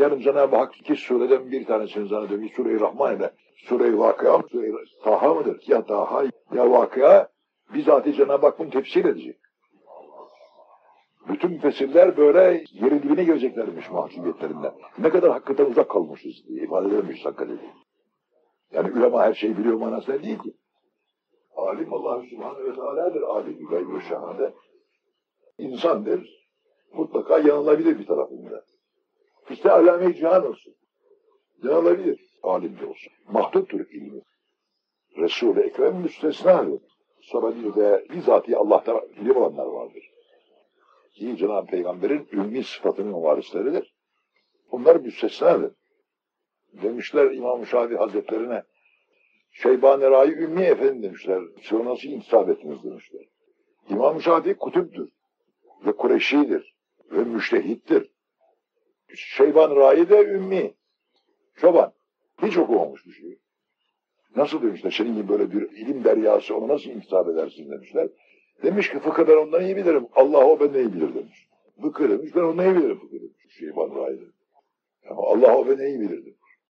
Yarın Cenab-ı Hak iki sureden bir tanesini zannediyorum. Bir Sure-i Rahman ile Sure-i Vakıa? Sure-i Taha mıdır? Ya Taha ya Vakıa bizatihi Cenab-ı Hak bunu tefsir edecek. Bütün müfessirler böyle yeri dibine gireceklermiş mahcubiyetlerinden. Ne kadar hakikaten uzak kalmışız diye ifade edememiş hakikaten. Yani ulema her şeyi biliyor manasında değil ki. Alim Allah Subhanahu ve Teala'dır. Alim gayb şahane. İnsandır. Mutlaka yanılabilir bir tarafında. İşte alame-i cihan olsun. Yanılabilir. Alim de olsun. Mahduttur ilmi. Resul-i Ekrem müstesnadır. Sonra bir de bizatihi Allah'tan ilim olanlar vardır. Ki Cenab-ı Peygamber'in ümmi sıfatının varisleridir. Bunlar müstesnadır. Demişler İmam-ı Şafii Hazretlerine Şeyban-ı Rai Ümmi Efendi demişler. Size nasıl intisap ettiniz demişler. İmam-ı Şafii kutuptur ve Kureşidir ve müştehittir. Şeyban Rai de ümmi. Çoban. Hiç okumamış bir şey. Nasıl demişler senin gibi böyle bir ilim deryası onu nasıl intisap edersin demişler. Demiş ki fıkıh ben ondan iyi bilirim. Allah o benden iyi bilir demiş. Fıkıh demiş ben ondan iyi bilirim fıkıh demiş. Şeyban Rai de. Ama Allah o benden iyi bilir demiş.